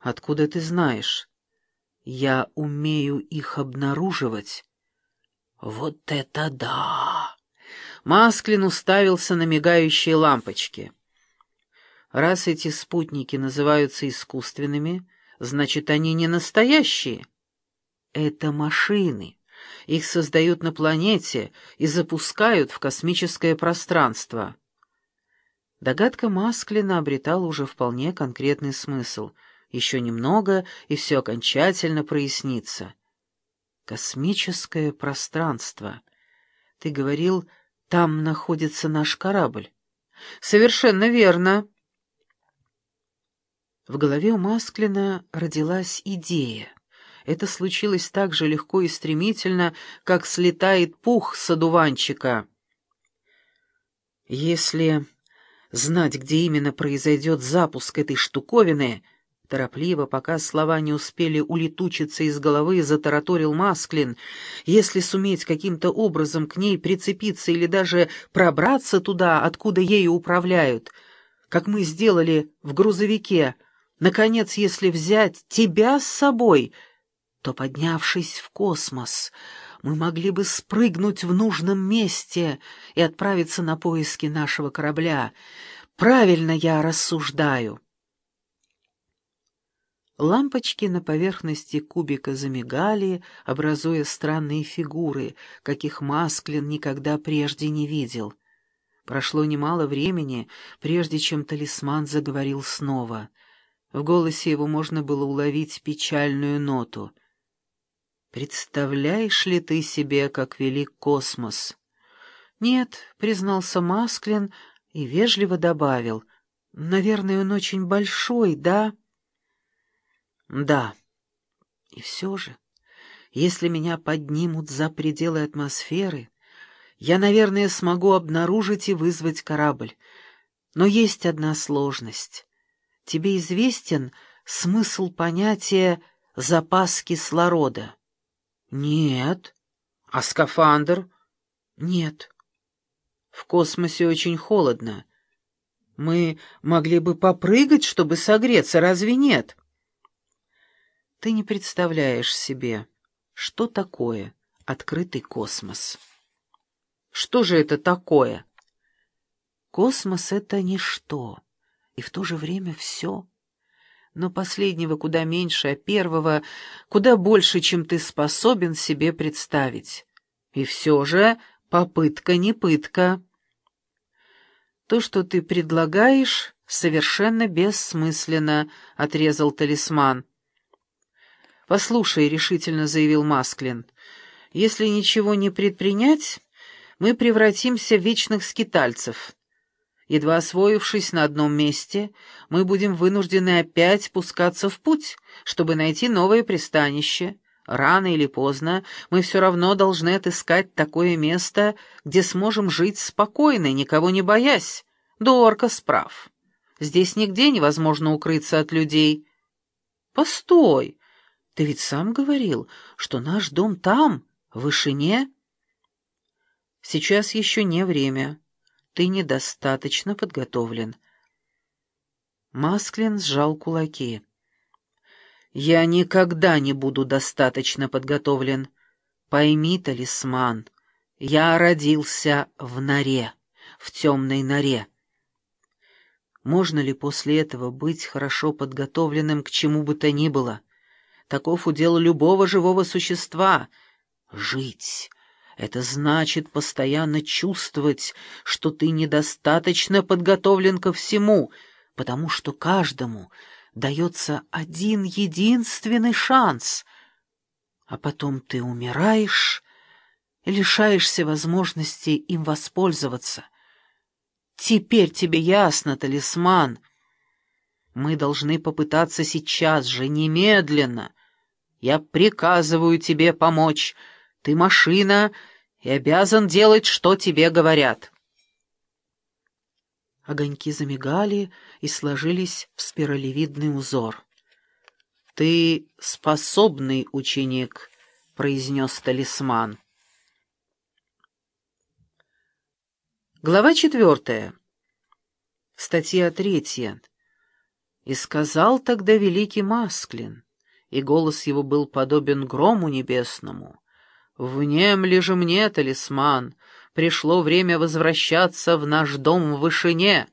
Откуда ты знаешь? Я умею их обнаруживать. Вот это да! Масклин уставился на мигающие лампочки. Раз эти спутники называются искусственными, значит, они не настоящие. Это машины. Их создают на планете и запускают в космическое пространство. Догадка Масклина обретала уже вполне конкретный смысл. Еще немного, и все окончательно прояснится. Космическое пространство. Ты говорил, там находится наш корабль. Совершенно верно. В голове у Масклина родилась идея. Это случилось так же легко и стремительно, как слетает пух с одуванчика. Если знать, где именно произойдет запуск этой штуковины, торопливо, пока слова не успели улетучиться из головы, затараторил Масклин, если суметь каким-то образом к ней прицепиться или даже пробраться туда, откуда ею управляют, как мы сделали в грузовике, наконец, если взять тебя с собой — то, поднявшись в космос, мы могли бы спрыгнуть в нужном месте и отправиться на поиски нашего корабля. Правильно я рассуждаю. Лампочки на поверхности кубика замигали, образуя странные фигуры, каких Масклин никогда прежде не видел. Прошло немало времени, прежде чем талисман заговорил снова. В голосе его можно было уловить печальную ноту — Представляешь ли ты себе, как велик космос? Нет, признался Масклин и вежливо добавил. Наверное, он очень большой, да? Да. И все же, если меня поднимут за пределы атмосферы, я, наверное, смогу обнаружить и вызвать корабль. Но есть одна сложность. Тебе известен смысл понятия «запас кислорода»? «Нет». «А скафандр?» «Нет». «В космосе очень холодно. Мы могли бы попрыгать, чтобы согреться, разве нет?» «Ты не представляешь себе, что такое открытый космос». «Что же это такое?» «Космос — это ничто, и в то же время все» но последнего куда меньше, а первого куда больше, чем ты способен себе представить. И все же попытка не пытка. То, что ты предлагаешь, совершенно бессмысленно, — отрезал талисман. «Послушай», — решительно заявил Масклин, — «если ничего не предпринять, мы превратимся в вечных скитальцев». Едва освоившись на одном месте, мы будем вынуждены опять пускаться в путь, чтобы найти новое пристанище. Рано или поздно мы все равно должны отыскать такое место, где сможем жить спокойно, никого не боясь. Дорка справ. Здесь нигде невозможно укрыться от людей. Постой, ты ведь сам говорил, что наш дом там, в вышине. Сейчас еще не время ты недостаточно подготовлен. Масклин сжал кулаки. «Я никогда не буду достаточно подготовлен. Пойми, талисман, я родился в норе, в темной норе. Можно ли после этого быть хорошо подготовленным к чему бы то ни было? Таков удел любого живого существа — жить» Это значит постоянно чувствовать, что ты недостаточно подготовлен ко всему, потому что каждому дается один единственный шанс. А потом ты умираешь лишаешься возможности им воспользоваться. Теперь тебе ясно, талисман. Мы должны попытаться сейчас же, немедленно. Я приказываю тебе помочь. Ты машина и обязан делать, что тебе говорят». Огоньки замигали и сложились в спиралевидный узор. «Ты способный ученик», — произнес талисман. Глава четвертая. Статья третья. И сказал тогда великий Масклин, и голос его был подобен грому небесному. «Внемли же мне, талисман, пришло время возвращаться в наш дом в вышине».